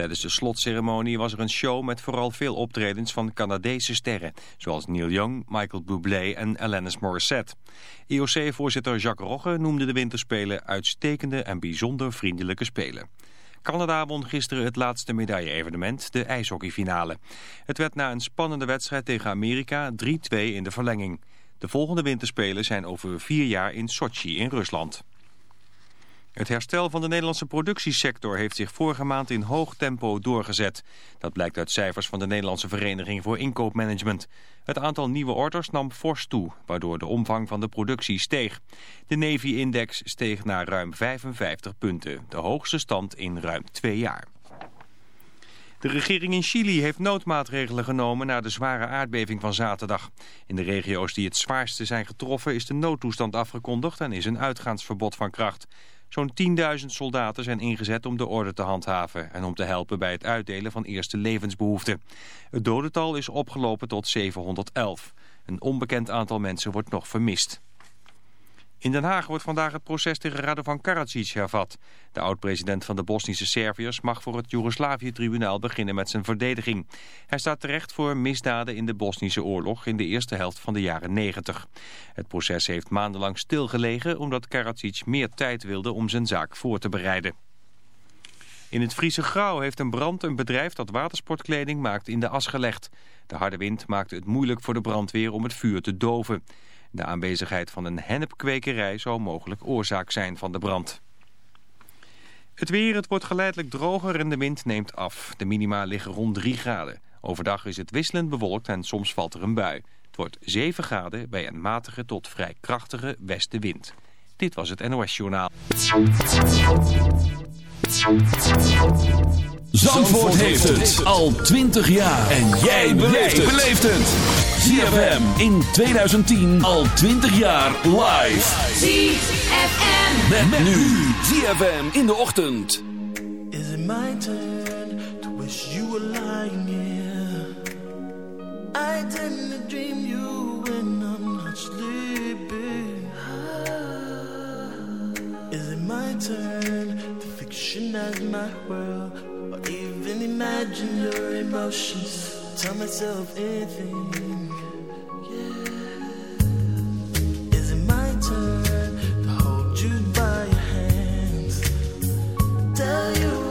Tijdens de slotceremonie was er een show met vooral veel optredens van Canadese sterren... zoals Neil Young, Michael Bublé en Alanis Morissette. IOC-voorzitter Jacques Rogge noemde de Winterspelen uitstekende en bijzonder vriendelijke spelen. Canada won gisteren het laatste medaille-evenement, de ijshockeyfinale. Het werd na een spannende wedstrijd tegen Amerika 3-2 in de verlenging. De volgende winterspelen zijn over vier jaar in Sochi in Rusland. Het herstel van de Nederlandse productiesector heeft zich vorige maand in hoog tempo doorgezet. Dat blijkt uit cijfers van de Nederlandse Vereniging voor Inkoopmanagement. Het aantal nieuwe orders nam fors toe, waardoor de omvang van de productie steeg. De Navy-index steeg naar ruim 55 punten, de hoogste stand in ruim twee jaar. De regering in Chili heeft noodmaatregelen genomen na de zware aardbeving van zaterdag. In de regio's die het zwaarste zijn getroffen is de noodtoestand afgekondigd en is een uitgaansverbod van kracht. Zo'n 10.000 soldaten zijn ingezet om de orde te handhaven en om te helpen bij het uitdelen van eerste levensbehoeften. Het dodental is opgelopen tot 711. Een onbekend aantal mensen wordt nog vermist. In Den Haag wordt vandaag het proces tegen Radovan Karadzic hervat. De oud-president van de Bosnische Serviërs mag voor het Joegoslavië-tribunaal beginnen met zijn verdediging. Hij staat terecht voor misdaden in de Bosnische oorlog in de eerste helft van de jaren 90. Het proces heeft maandenlang stilgelegen omdat Karadzic meer tijd wilde om zijn zaak voor te bereiden. In het Friese Grauw heeft een brand een bedrijf dat watersportkleding maakt in de as gelegd. De harde wind maakte het moeilijk voor de brandweer om het vuur te doven. De aanwezigheid van een hennepkwekerij zou mogelijk oorzaak zijn van de brand. Het weer, het wordt geleidelijk droger en de wind neemt af. De minima liggen rond 3 graden. Overdag is het wisselend bewolkt en soms valt er een bui. Het wordt 7 graden bij een matige tot vrij krachtige westenwind. Dit was het NOS Journaal. Zandvoort heeft het al 20 jaar. En jij beleeft het. ZFM in 2010 al 20 jaar live. ZFM. Met, nu ZFM in de ochtend. Is it my turn to wish you were lying here? I tend to dream you when I'm not sleeping. Is it my turn to fictionize my world? Or even imagine your emotions? Tell myself anything. Yeah. Is it my turn to hold you by your hands? Tell you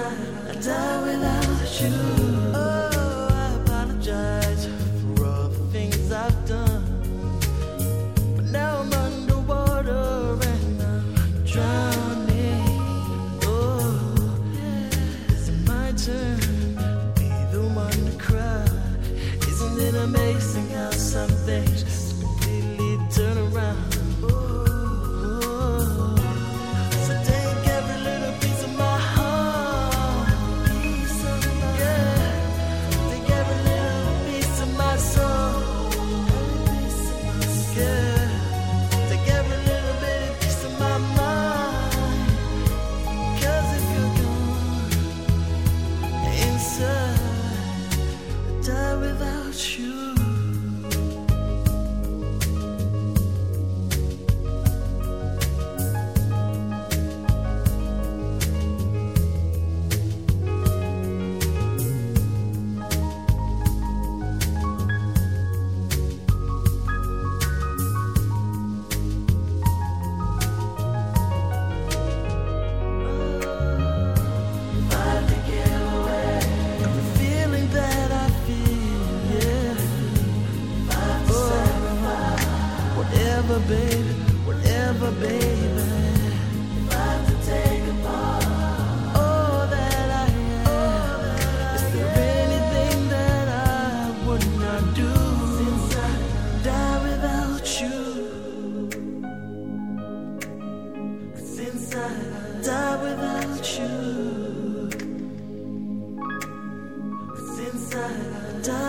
I die without you.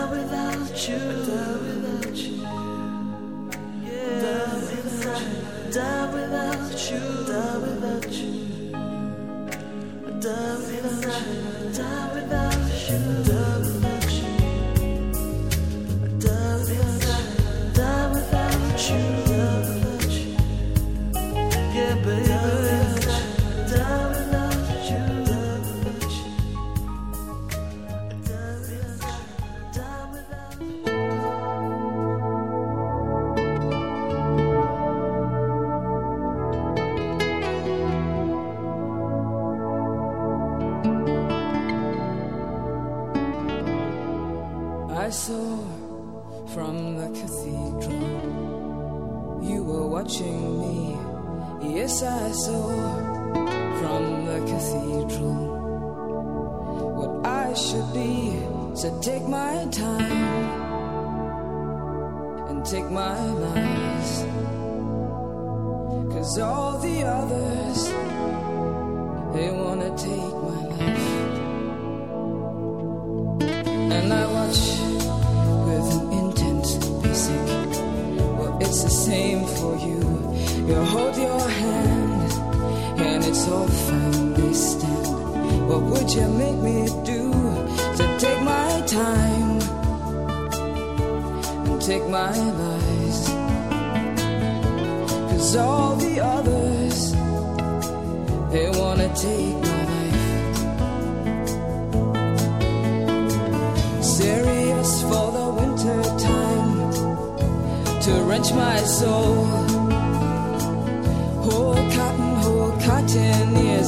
without you. Die without you. Yeah. Die without you. Die without you.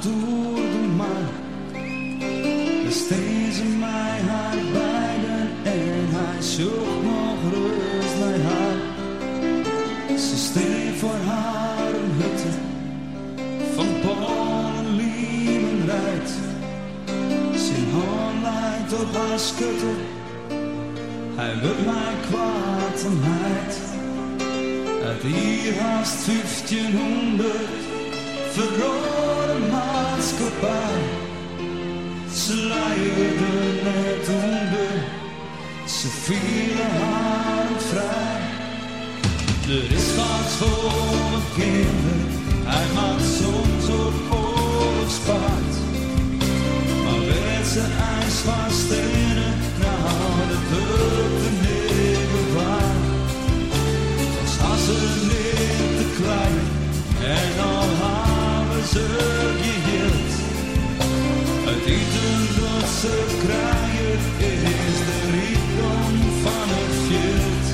Door de maan. Steen ze mij haar beiden en hij zocht nog rust bij haar. Ze steen voor haar een hutte van ballen, liemen rijdt. Zijn hand leidt op haar schutte, hij wil mij kwaad en heid. Uit hier haast 1500 verrode maatschappij. Ze leiden net onder, ze vielen haar vrij. Er is wat voor mijn kinderen, hij maakt soms op oorlogspaard. Maar werd ze ijs van stenen, nou dat hulp er niet bewaard ze niet te klein en Het eten dat ze krijgen is de rijkdom van het veld.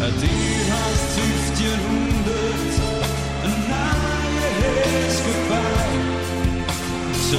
Het hier haast 1500, een naaie heerskepaar. Ze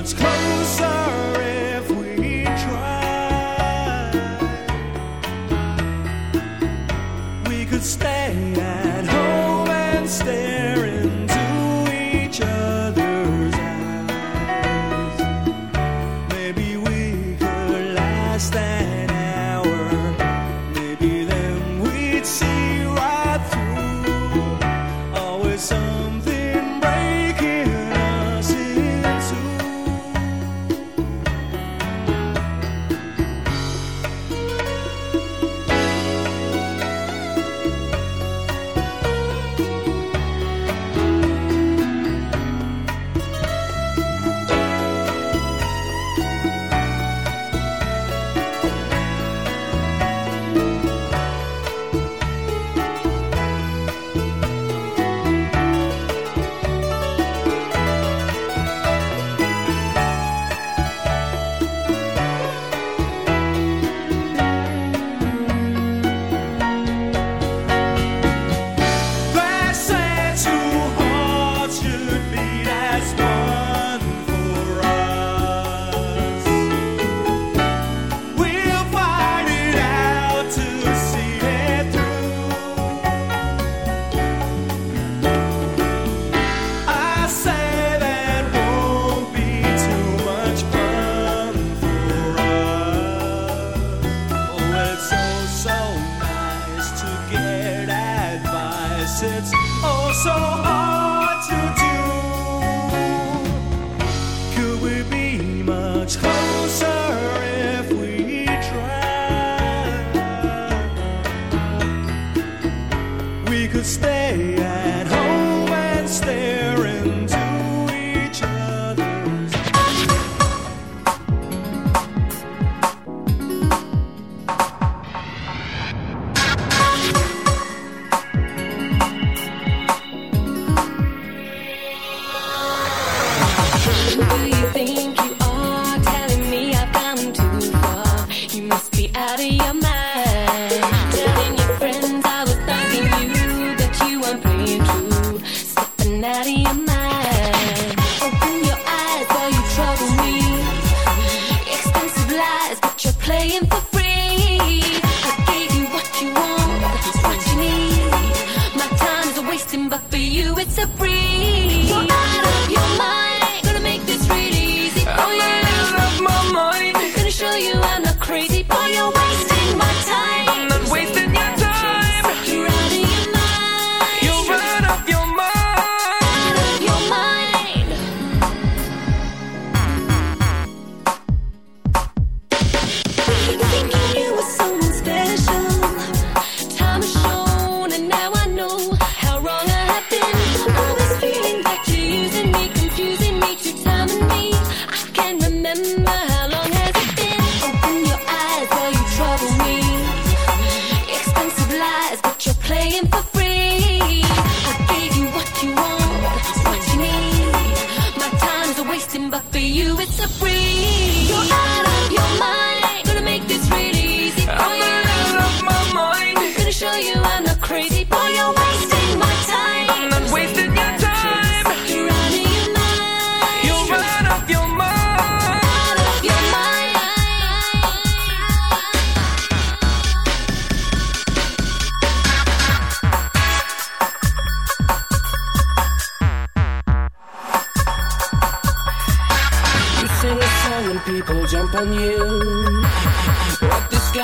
It's close. Could stay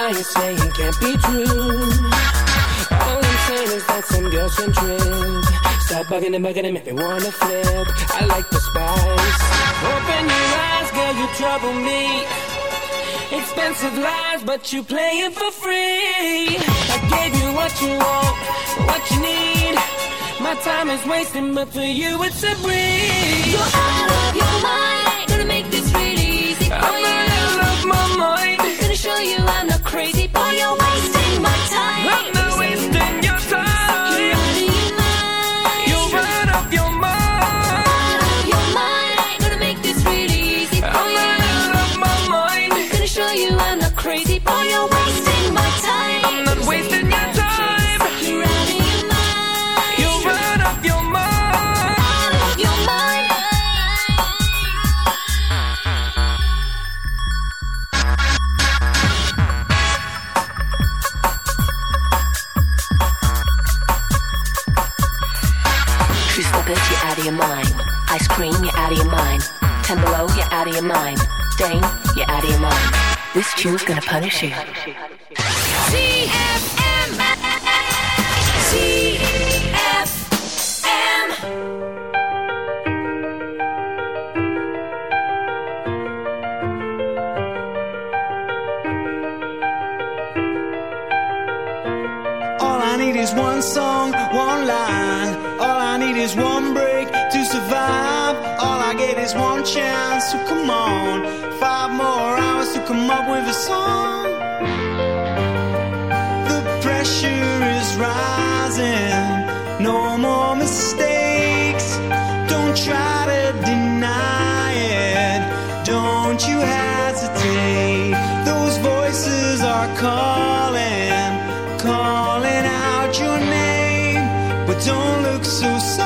Guy is saying can't be true. All I'm saying is that some girls can trip. Stop bugging and bugging and make me wanna flip. I like the spice. Open your eyes, girl, you trouble me. Expensive lies, but you play it for free. I gave you what you want, what you need. My time is wasting, but for you it's a breeze. You're out of your mind. Gonna make this really easy for I'm you. out of my mind. I'm Gonna show you I'm not crazy, out of your mind. Dane, you're out of your mind. This tune's gonna punish you. CFM. CFM. All I need is one song, one line. All I need is one break to survive. All I get is one chance, so come on. Five more hours to come up with a song. The pressure is rising. No more mistakes. Don't try to deny it. Don't you hesitate. Those voices are calling, calling out your name. But don't look so sad,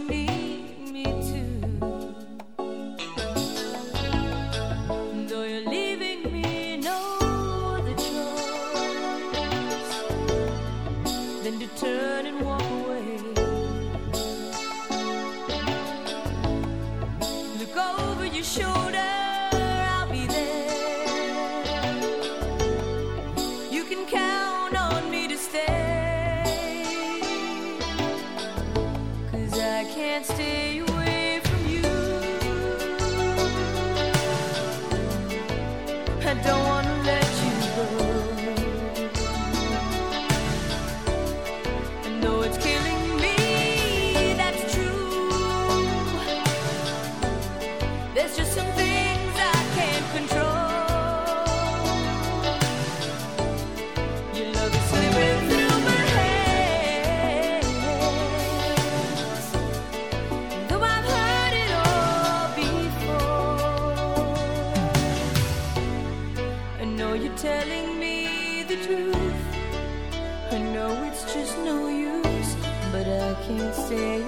sure. stay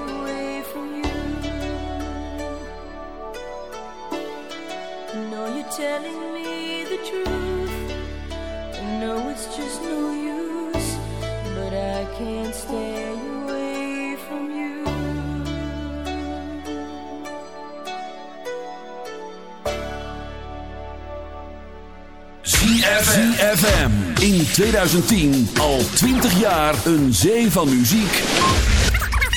just no use, but I stay in 2010 al 20 jaar een zee van muziek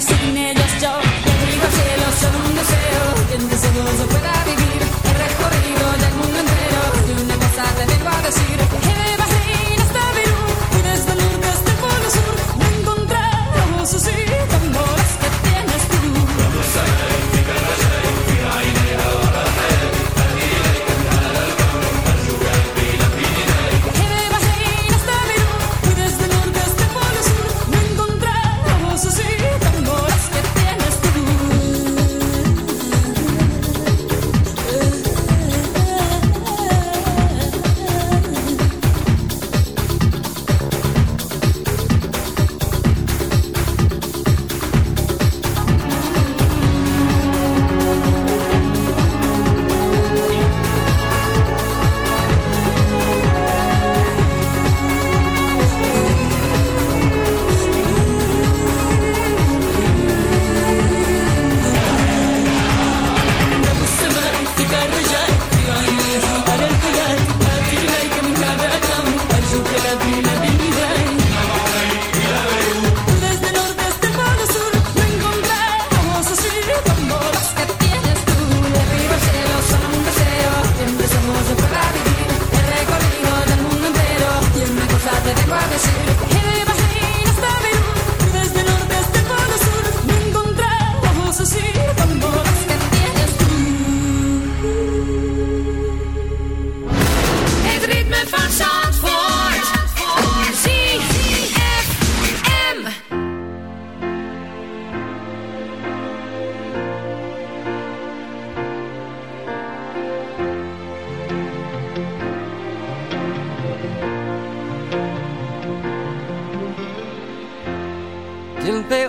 city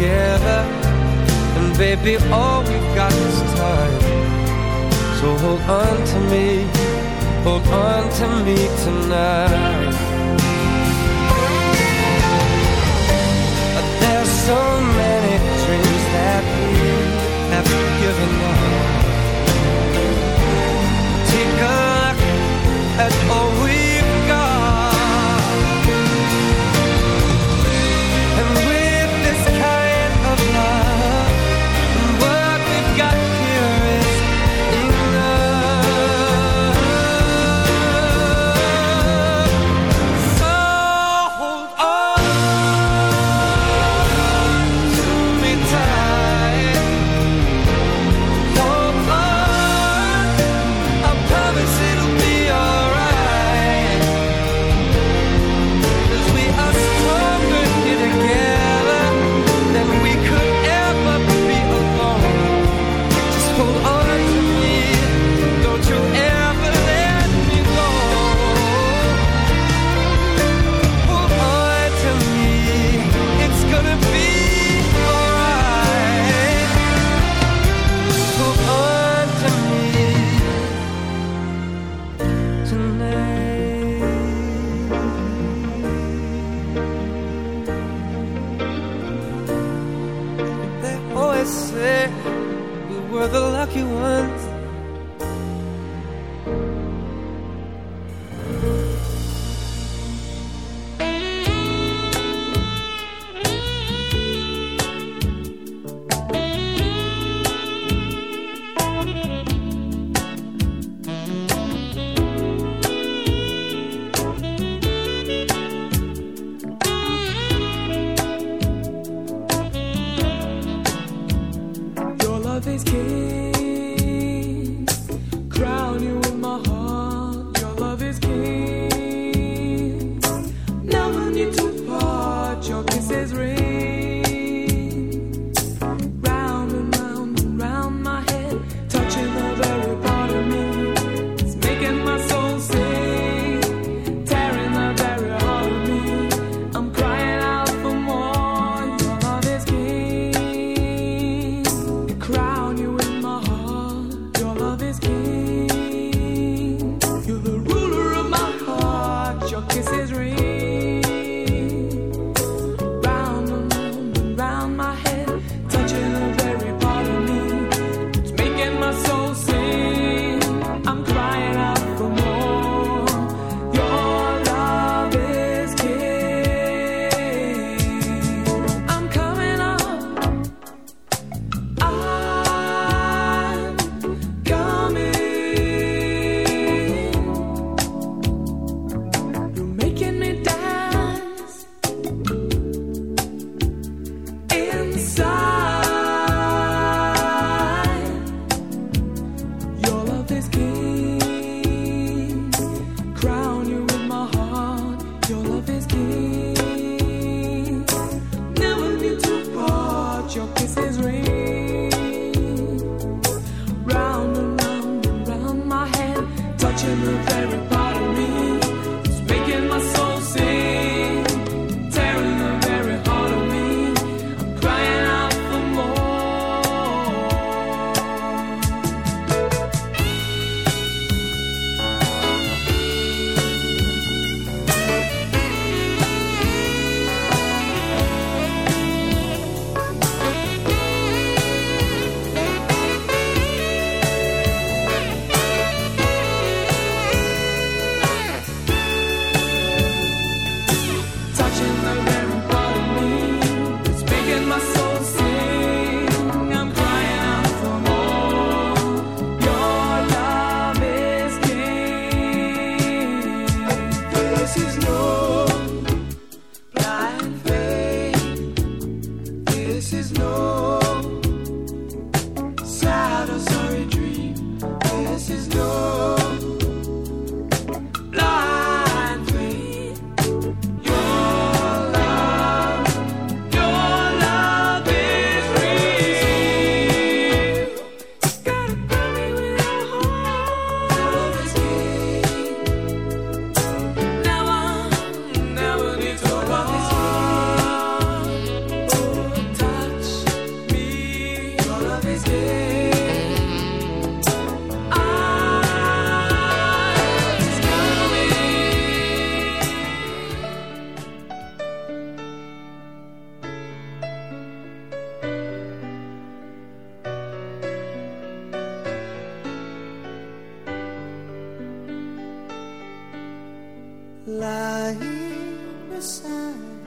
together, and baby, all we've got is time. So hold on to me, hold on to me tonight. But there's so many dreams that we have given up. lying beside